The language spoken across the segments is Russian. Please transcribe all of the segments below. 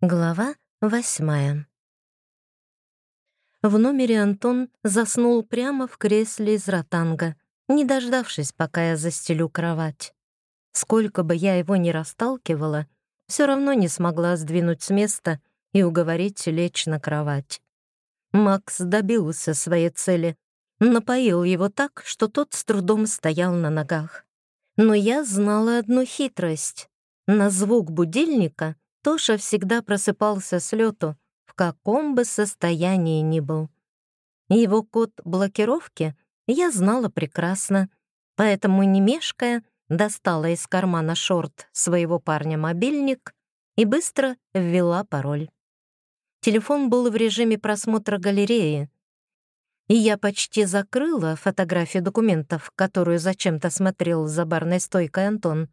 Глава восьмая. В номере Антон заснул прямо в кресле из ротанга, не дождавшись, пока я застелю кровать. Сколько бы я его ни расталкивала, все равно не смогла сдвинуть с места и уговорить лечь на кровать. Макс добился своей цели, напоил его так, что тот с трудом стоял на ногах. Но я знала одну хитрость. На звук будильника — Тоша всегда просыпался с лету, в каком бы состоянии ни был. Его код блокировки я знала прекрасно, поэтому, не мешкая, достала из кармана шорт своего парня мобильник и быстро ввела пароль. Телефон был в режиме просмотра галереи, и я почти закрыла фотографию документов, которую зачем-то смотрел за барной стойкой Антон.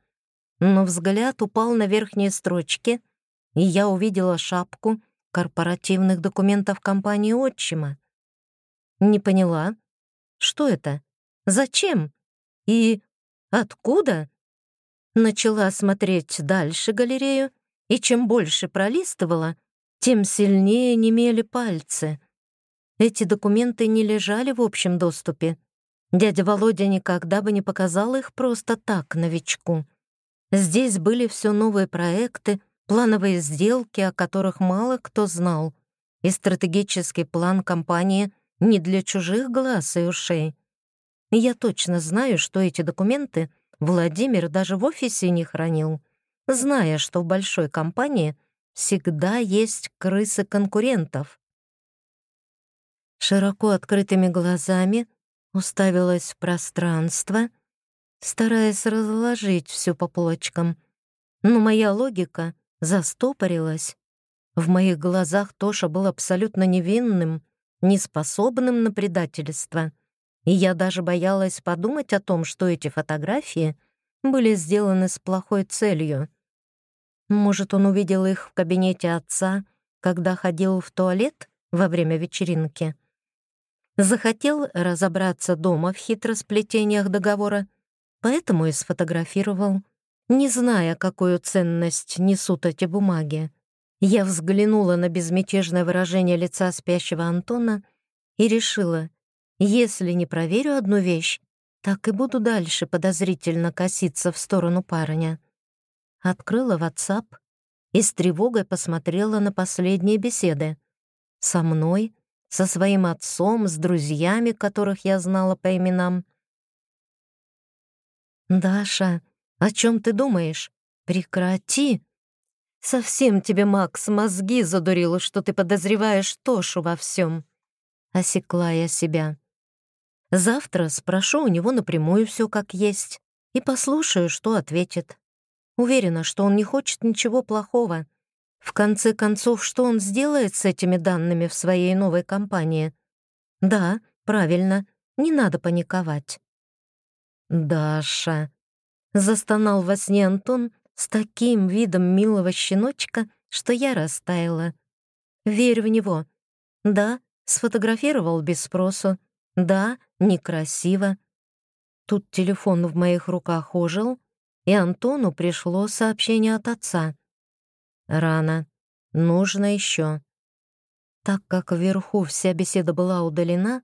Но взгляд упал на верхние строчки — и я увидела шапку корпоративных документов компании отчима. Не поняла, что это, зачем и откуда? Начала смотреть дальше галерею, и чем больше пролистывала, тем сильнее немели пальцы. Эти документы не лежали в общем доступе. Дядя Володя никогда бы не показал их просто так новичку. Здесь были все новые проекты, плановые сделки, о которых мало кто знал, и стратегический план компании не для чужих глаз и ушей. Я точно знаю, что эти документы Владимир даже в офисе не хранил, зная, что в большой компании всегда есть крысы конкурентов. Широко открытыми глазами уставилась в пространство, стараясь разложить все по полочкам. Но моя логика застопорилась. В моих глазах Тоша был абсолютно невинным, неспособным на предательство. И я даже боялась подумать о том, что эти фотографии были сделаны с плохой целью. Может, он увидел их в кабинете отца, когда ходил в туалет во время вечеринки? Захотел разобраться дома в хитросплетениях договора, поэтому и сфотографировал не зная, какую ценность несут эти бумаги. Я взглянула на безмятежное выражение лица спящего Антона и решила, если не проверю одну вещь, так и буду дальше подозрительно коситься в сторону парня. Открыла WhatsApp и с тревогой посмотрела на последние беседы. Со мной, со своим отцом, с друзьями, которых я знала по именам. «Даша, о чем ты думаешь? Прекрати. Совсем тебе, Макс, мозги задурило, что ты подозреваешь Тошу во всем. Осекла я себя. Завтра спрошу у него напрямую все как есть и послушаю, что ответит. Уверена, что он не хочет ничего плохого. В конце концов, что он сделает с этими данными в своей новой компании? Да, правильно, не надо паниковать. «Даша», Застонал во сне Антон с таким видом милого щеночка, что я растаяла. Верь в него. Да, сфотографировал без спросу. Да, некрасиво. Тут телефон в моих руках ожил, и Антону пришло сообщение от отца. «Рано. Нужно еще». Так как вверху вся беседа была удалена,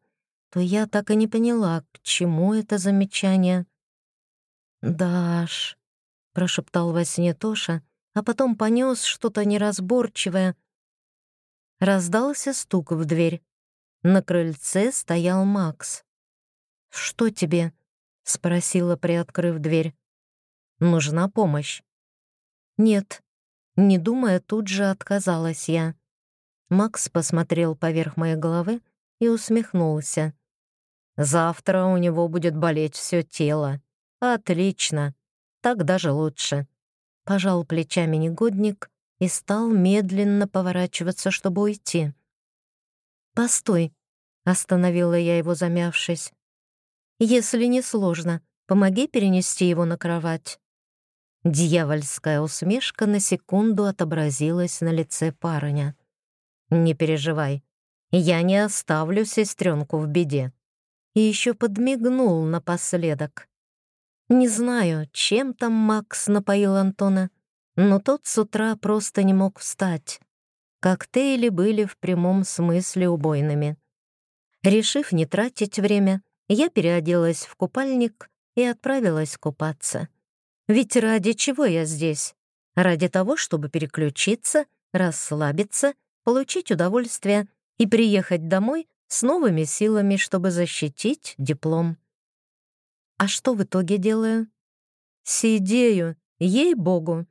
то я так и не поняла, к чему это замечание. «Даш», — прошептал во сне Тоша, а потом понес что-то неразборчивое. Раздался стук в дверь. На крыльце стоял Макс. «Что тебе?» — спросила, приоткрыв дверь. «Нужна помощь?» «Нет», — не думая, тут же отказалась я. Макс посмотрел поверх моей головы и усмехнулся. «Завтра у него будет болеть все тело», «Отлично. Так даже лучше». Пожал плечами негодник и стал медленно поворачиваться, чтобы уйти. «Постой», — остановила я его, замявшись. «Если не сложно, помоги перенести его на кровать». Дьявольская усмешка на секунду отобразилась на лице парня. «Не переживай, я не оставлю сестренку в беде». И еще подмигнул напоследок. Не знаю, чем там Макс напоил Антона, но тот с утра просто не мог встать. Коктейли были в прямом смысле убойными. Решив не тратить время, я переоделась в купальник и отправилась купаться. Ведь ради чего я здесь? Ради того, чтобы переключиться, расслабиться, получить удовольствие и приехать домой с новыми силами, чтобы защитить диплом. А что в итоге делаю? Сидею, ей-богу.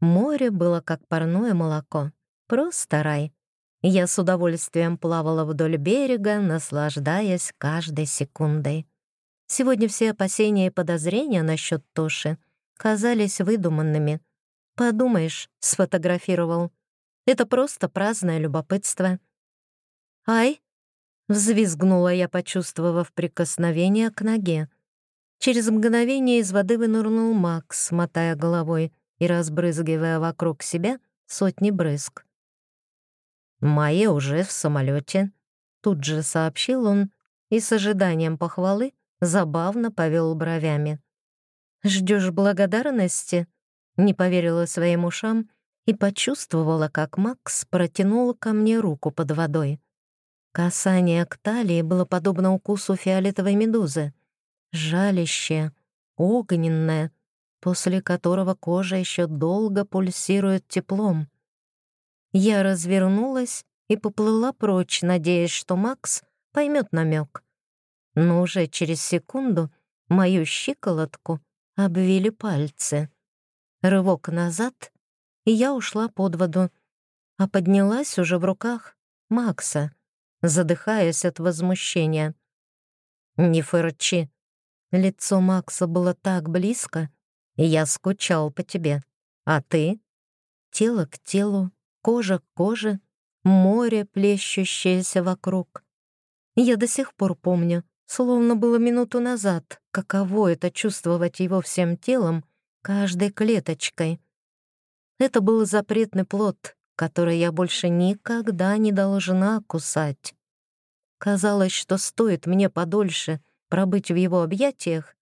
Море было как парное молоко, просто рай. Я с удовольствием плавала вдоль берега, наслаждаясь каждой секундой. Сегодня все опасения и подозрения насчет Тоши казались выдуманными. Подумаешь, сфотографировал. Это просто праздное любопытство. «Ай!» — взвизгнула я, почувствовав прикосновение к ноге. Через мгновение из воды вынырнул Макс, мотая головой и разбрызгивая вокруг себя сотни брызг. «Майя уже в самолете», — тут же сообщил он и с ожиданием похвалы забавно повел бровями. «Ждешь благодарности?» Не поверила своим ушам и почувствовала, как Макс протянул ко мне руку под водой. Касание к талии было подобно укусу фиолетовой медузы. Жалище, огненное, после которого кожа еще долго пульсирует теплом. Я развернулась и поплыла прочь, надеясь, что Макс поймет намек но уже через секунду мою щиколотку обвили пальцы. Рывок назад, и я ушла под воду, а поднялась уже в руках Макса, задыхаясь от возмущения. «Не фырчи!» Лицо Макса было так близко, и я скучал по тебе. А ты? Тело к телу, кожа к коже, море, плещущееся вокруг. Я до сих пор помню, Словно было минуту назад, каково это чувствовать его всем телом, каждой клеточкой. Это был запретный плод, который я больше никогда не должна кусать. Казалось, что стоит мне подольше пробыть в его объятиях,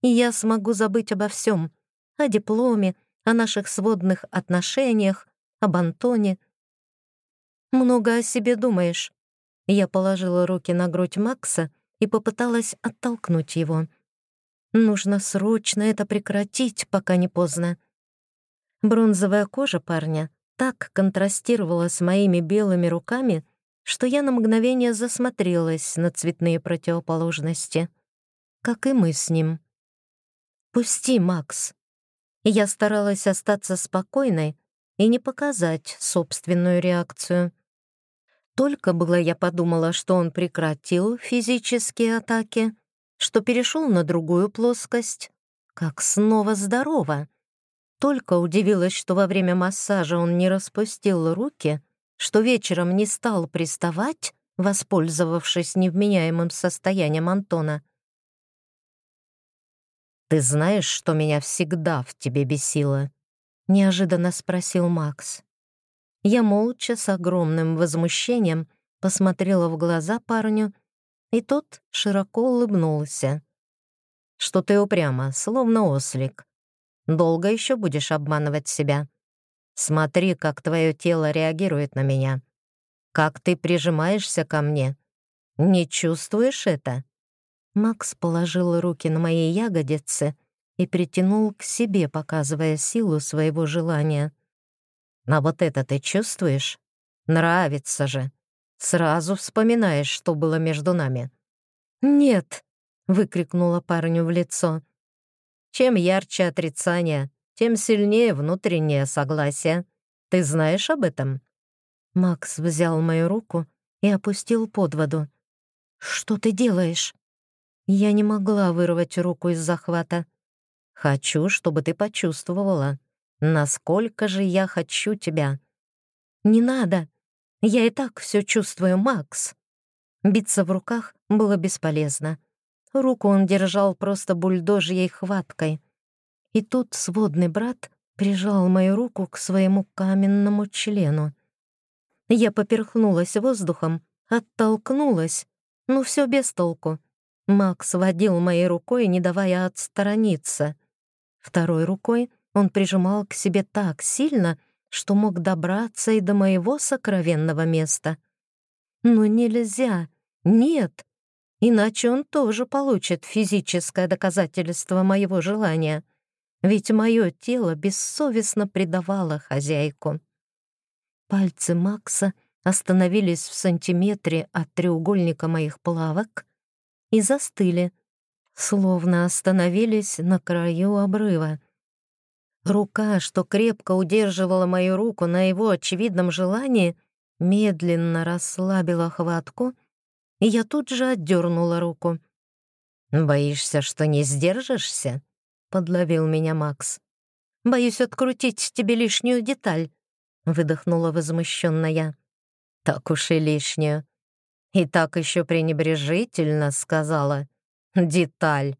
и я смогу забыть обо всем, о дипломе, о наших сводных отношениях, об Антоне. «Много о себе думаешь?» Я положила руки на грудь Макса и попыталась оттолкнуть его. Нужно срочно это прекратить, пока не поздно. Бронзовая кожа парня так контрастировала с моими белыми руками, что я на мгновение засмотрелась на цветные противоположности, как и мы с ним. «Пусти, Макс!» Я старалась остаться спокойной и не показать собственную реакцию. Только было я подумала, что он прекратил физические атаки, что перешел на другую плоскость, как снова здорово. Только удивилась, что во время массажа он не распустил руки, что вечером не стал приставать, воспользовавшись невменяемым состоянием Антона. «Ты знаешь, что меня всегда в тебе бесило?» — неожиданно спросил Макс. Я молча, с огромным возмущением, посмотрела в глаза парню, и тот широко улыбнулся. «Что ты упрямо, словно ослик. Долго еще будешь обманывать себя? Смотри, как твое тело реагирует на меня. Как ты прижимаешься ко мне. Не чувствуешь это?» Макс положил руки на мои ягодицы и притянул к себе, показывая силу своего желания. А вот это ты чувствуешь? Нравится же. Сразу вспоминаешь, что было между нами. «Нет!» — выкрикнула парню в лицо. «Чем ярче отрицание, тем сильнее внутреннее согласие. Ты знаешь об этом?» Макс взял мою руку и опустил под воду. «Что ты делаешь?» Я не могла вырвать руку из захвата. «Хочу, чтобы ты почувствовала. Насколько же я хочу тебя. Не надо. Я и так все чувствую, Макс. Биться в руках было бесполезно. Руку он держал просто бульдожьей хваткой. И тут сводный брат прижал мою руку к своему каменному члену. Я поперхнулась воздухом, оттолкнулась, но все без толку. Макс водил моей рукой, не давая отстраниться. Второй рукой он прижимал к себе так сильно, что мог добраться и до моего сокровенного места. Но нельзя, нет, иначе он тоже получит физическое доказательство моего желания, ведь мое тело бессовестно предавало хозяйку. Пальцы Макса остановились в сантиметре от треугольника моих плавок и застыли, словно остановились на краю обрыва. Рука, что крепко удерживала мою руку на его очевидном желании, медленно расслабила хватку, и я тут же отдернула руку. «Боишься, что не сдержишься?» — подловил меня Макс. «Боюсь открутить тебе лишнюю деталь», — выдохнула возмущенно я. «Так уж и лишнюю». И так еще пренебрежительно сказала. «Деталь».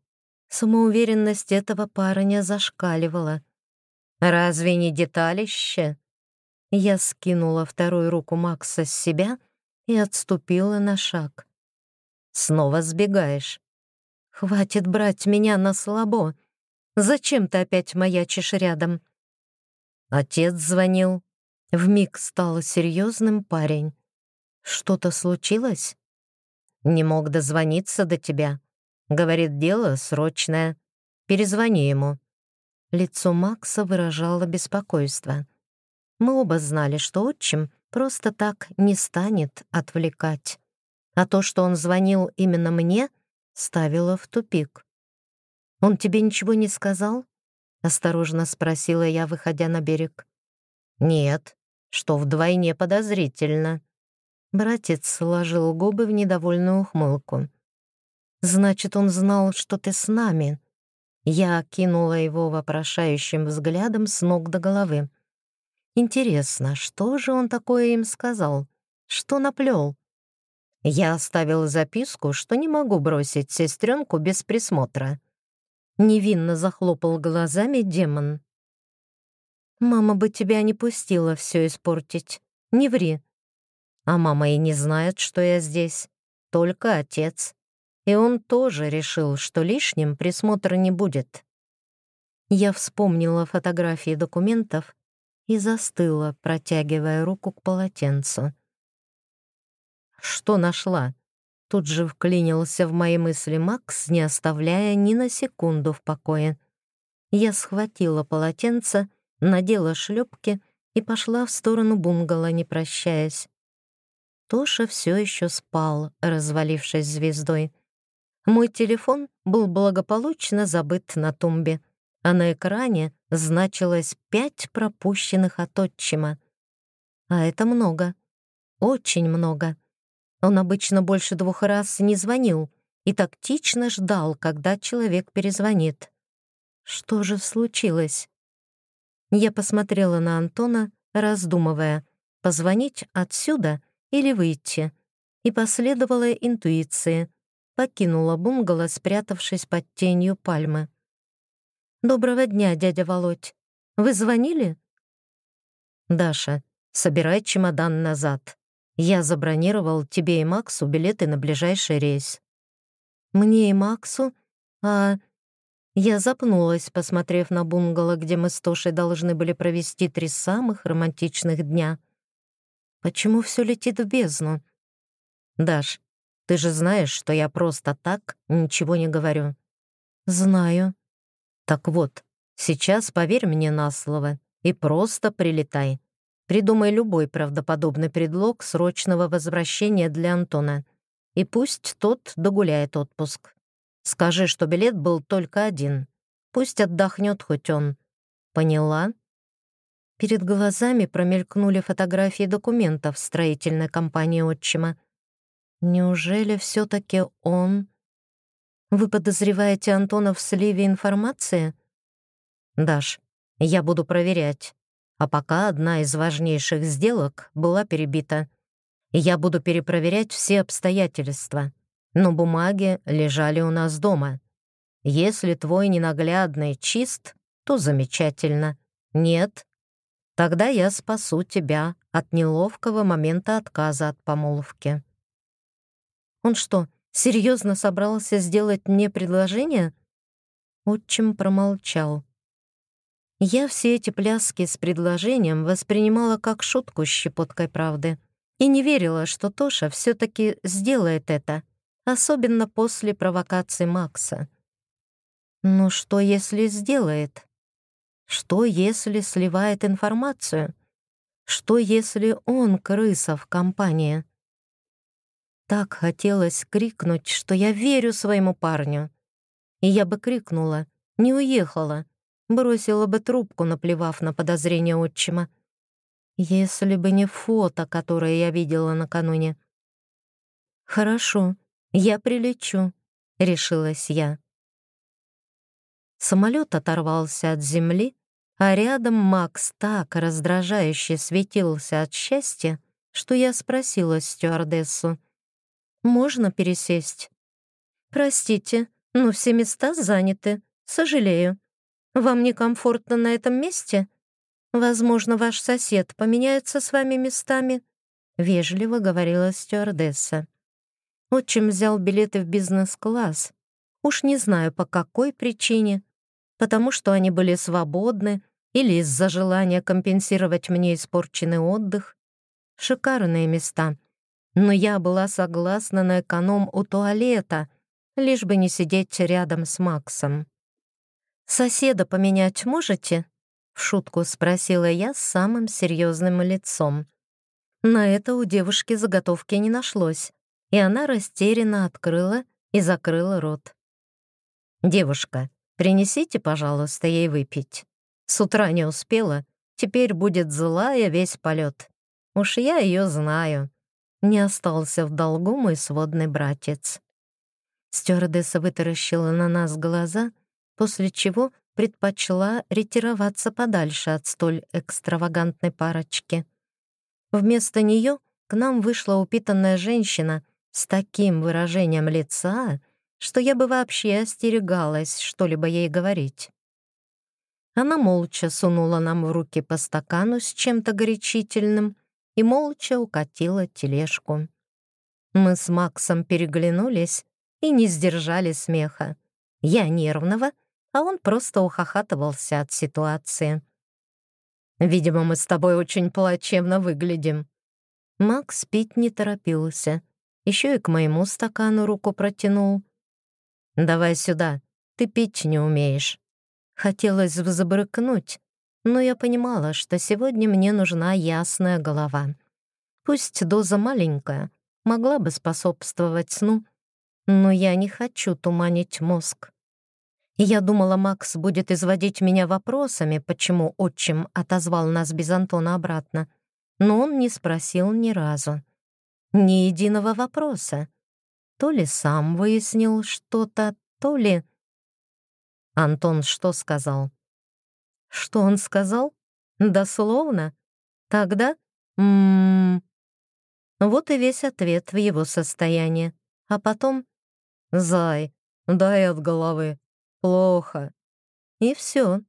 Самоуверенность этого парня зашкаливала. «Разве не деталище?» Я скинула вторую руку Макса с себя и отступила на шаг. «Снова сбегаешь. Хватит брать меня на слабо. Зачем ты опять маячишь рядом?» Отец звонил. Вмиг стал серьезным парень. «Что-то случилось?» «Не мог дозвониться до тебя. Говорит, дело срочное. Перезвони ему». Лицо Макса выражало беспокойство. Мы оба знали, что отчим просто так не станет отвлекать. А то, что он звонил именно мне, ставило в тупик. «Он тебе ничего не сказал?» — осторожно спросила я, выходя на берег. «Нет, что вдвойне подозрительно». Братец сложил губы в недовольную ухмылку. «Значит, он знал, что ты с нами?» Я окинула его вопрошающим взглядом с ног до головы. Интересно, что же он такое им сказал? Что наплел? Я оставил записку, что не могу бросить сестренку без присмотра. Невинно захлопал глазами демон. «Мама бы тебя не пустила все испортить. Не ври». А мама и не знает, что я здесь. Только отец и он тоже решил, что лишним присмотра не будет. Я вспомнила фотографии документов и застыла, протягивая руку к полотенцу. «Что нашла?» Тут же вклинился в мои мысли Макс, не оставляя ни на секунду в покое. Я схватила полотенце, надела шлепки и пошла в сторону бунгало, не прощаясь. Тоша все еще спал, развалившись звездой. Мой телефон был благополучно забыт на тумбе, а на экране значилось пять пропущенных от отчима. А это много, очень много. Он обычно больше двух раз не звонил и тактично ждал, когда человек перезвонит. Что же случилось? Я посмотрела на Антона, раздумывая, позвонить отсюда или выйти, и последовала интуиции покинула бунгало, спрятавшись под тенью пальмы. «Доброго дня, дядя Володь. Вы звонили?» «Даша, собирай чемодан назад. Я забронировал тебе и Максу билеты на ближайший рейс». «Мне и Максу? А...» Я запнулась, посмотрев на бунгало, где мы с Тошей должны были провести три самых романтичных дня. «Почему все летит в бездну?» «Даш, ты же знаешь, что я просто так ничего не говорю». «Знаю». «Так вот, сейчас поверь мне на слово и просто прилетай. Придумай любой правдоподобный предлог срочного возвращения для Антона. И пусть тот догуляет отпуск. Скажи, что билет был только один. Пусть отдохнет хоть он. Поняла?» Перед глазами промелькнули фотографии документов строительной компании отчима. Неужели все-таки он? Вы подозреваете Антона в сливе информации? Даш, я буду проверять. А пока одна из важнейших сделок была перебита. Я буду перепроверять все обстоятельства. Но бумаги лежали у нас дома. Если твой ненаглядный чист, то замечательно. Нет, тогда я спасу тебя от неловкого момента отказа от помолвки. Он что, серьезно собрался сделать мне предложение? Отчим промолчал. Я все эти пляски с предложением воспринимала как шутку с щепоткой правды и не верила, что Тоша все таки сделает это, особенно после провокации Макса. Но что, если сделает? Что, если сливает информацию? Что, если он крыса в компании? Так хотелось крикнуть, что я верю своему парню. И я бы крикнула, не уехала, бросила бы трубку, наплевав на подозрение отчима. Если бы не фото, которое я видела накануне. «Хорошо, я прилечу», — решилась я. Самолет оторвался от земли, а рядом Макс так раздражающе светился от счастья, что я спросила стюардессу. «Можно пересесть?» «Простите, но все места заняты. Сожалею. Вам некомфортно на этом месте? Возможно, ваш сосед поменяется с вами местами?» Вежливо говорила стюардесса. Отчим взял билеты в бизнес-класс. Уж не знаю, по какой причине. Потому что они были свободны или из-за желания компенсировать мне испорченный отдых. Шикарные места. Но я была согласна на эконом у туалета, лишь бы не сидеть рядом с Максом. «Соседа поменять можете?» — в шутку спросила я с самым серьезным лицом. На это у девушки заготовки не нашлось и она растерянно открыла и закрыла рот. «Девушка, принесите, пожалуйста, ей выпить. С утра не успела, теперь будет злая весь полет. Уж я ее знаю». Не остался в долгу мой сводный братец. Стюардесса вытаращила на нас глаза, после чего предпочла ретироваться подальше от столь экстравагантной парочки. Вместо нее к нам вышла упитанная женщина с таким выражением лица, что я бы вообще остерегалась что-либо ей говорить. Она молча сунула нам в руки по стакану с чем-то горячительным и молча укатила тележку. Мы с Максом переглянулись и не сдержали смеха. Я нервного, а он просто ухахатывался от ситуации. «Видимо, мы с тобой очень плачевно выглядим». Макс пить не торопился — еще и к моему стакану руку протянул. «Давай сюда, ты пить не умеешь». Хотелось взбрыкнуть, но я понимала, что сегодня мне нужна ясная голова. Пусть доза маленькая, могла бы способствовать сну, но я не хочу туманить мозг. я думала, Макс будет изводить меня вопросами, почему отчим отозвал нас без Антона обратно, но он не спросил ни разу. Ни единого вопроса. То ли сам выяснил что-то, то ли... Антон что сказал? Что он сказал? Дословно? Тогда? М -м -м. Вот и весь ответ в его состоянии. А потом... «Зай, дай от головы. Плохо». И все.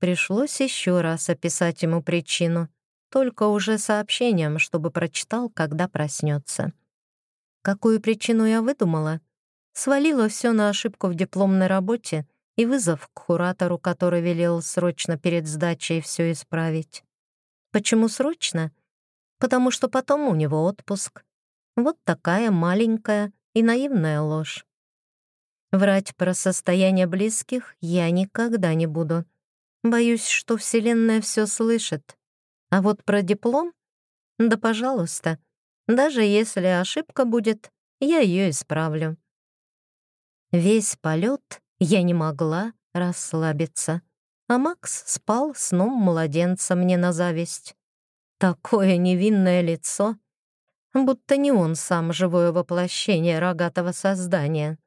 Пришлось еще раз описать ему причину только уже сообщением, чтобы прочитал, когда проснется. Какую причину я выдумала? Свалила все на ошибку в дипломной работе и вызов к куратору, который велел срочно перед сдачей все исправить. Почему срочно? Потому что потом у него отпуск. Вот такая маленькая и наивная ложь. Врать про состояние близких я никогда не буду. Боюсь, что Вселенная все слышит. А вот про диплом? Да, пожалуйста. Даже если ошибка будет, я ее исправлю. Весь полет я не могла расслабиться, а Макс спал сном младенца мне на зависть. Такое невинное лицо, будто не он сам живое воплощение рогатого создания.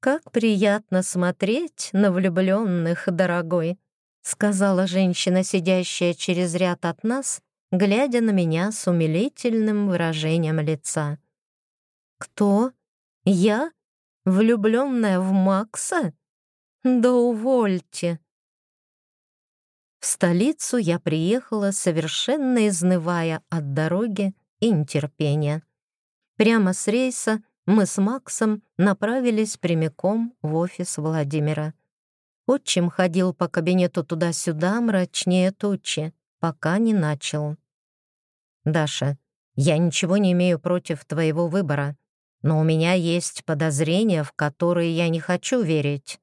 Как приятно смотреть на влюбленных, дорогой сказала женщина, сидящая через ряд от нас, глядя на меня с умилительным выражением лица. «Кто? Я? Влюбленная в Макса? Да увольте!» В столицу я приехала, совершенно изнывая от дороги и нетерпения. Прямо с рейса мы с Максом направились прямиком в офис Владимира. Отчим ходил по кабинету туда-сюда, мрачнее тучи, пока не начал. «Даша, я ничего не имею против твоего выбора, но у меня есть подозрения, в которые я не хочу верить,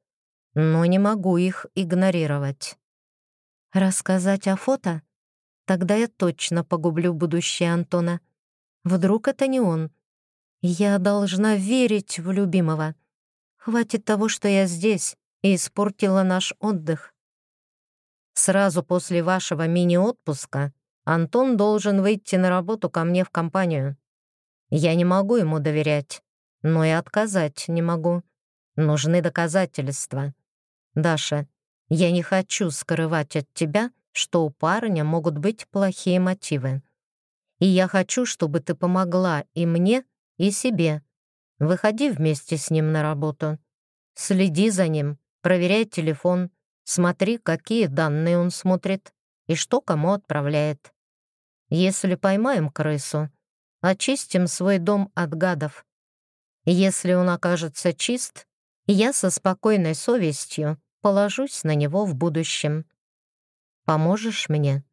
но не могу их игнорировать». «Рассказать о фото? Тогда я точно погублю будущее Антона. Вдруг это не он? Я должна верить в любимого. Хватит того, что я здесь и испортила наш отдых. Сразу после вашего мини-отпуска Антон должен выйти на работу ко мне в компанию. Я не могу ему доверять, но и отказать не могу. Нужны доказательства. Даша, я не хочу скрывать от тебя, что у парня могут быть плохие мотивы. И я хочу, чтобы ты помогла и мне, и себе. Выходи вместе с ним на работу. Следи за ним, проверяй телефон, смотри, какие данные он смотрит и что кому отправляет. Если поймаем крысу, очистим свой дом от гадов. Если он окажется чист, я со спокойной совестью положусь на него в будущем. Поможешь мне?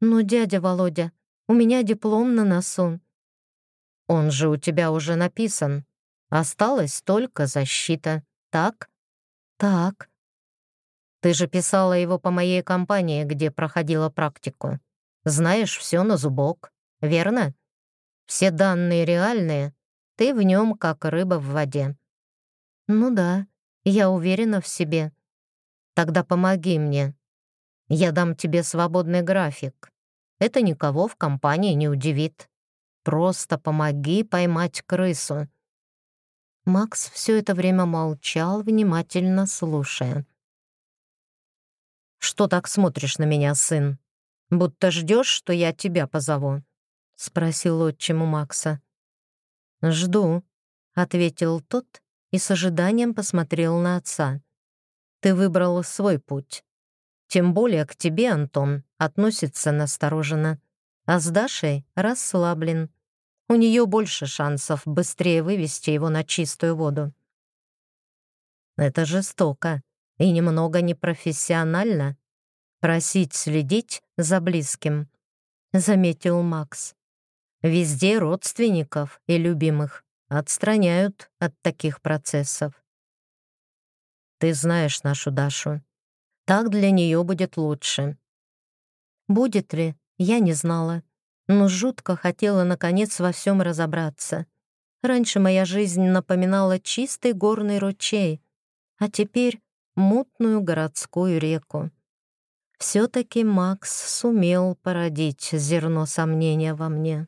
Ну, дядя Володя, у меня диплом на носу. Он же у тебя уже написан. Осталась только защита, так? Так. Ты же писала его по моей компании, где проходила практику. Знаешь все на зубок, верно? Все данные реальные, ты в нем как рыба в воде. Ну да, я уверена в себе. Тогда помоги мне. Я дам тебе свободный график. Это никого в компании не удивит. Просто помоги поймать крысу». Макс все это время молчал, внимательно слушая. «Что так смотришь на меня, сын? Будто ждешь, что я тебя позову?» — спросил отчим у Макса. «Жду», — ответил тот и с ожиданием посмотрел на отца. «Ты выбрал свой путь. Тем более к тебе, Антон, относится настороженно, а с Дашей расслаблен у нее больше шансов быстрее вывести его на чистую воду. Это жестоко и немного непрофессионально просить следить за близким, заметил Макс. Везде родственников и любимых отстраняют от таких процессов. Ты знаешь нашу Дашу. Так для нее будет лучше. Будет ли, я не знала но жутко хотела наконец во всем разобраться. Раньше моя жизнь напоминала чистый горный ручей, а теперь мутную городскую реку. Все-таки Макс сумел породить зерно сомнения во мне.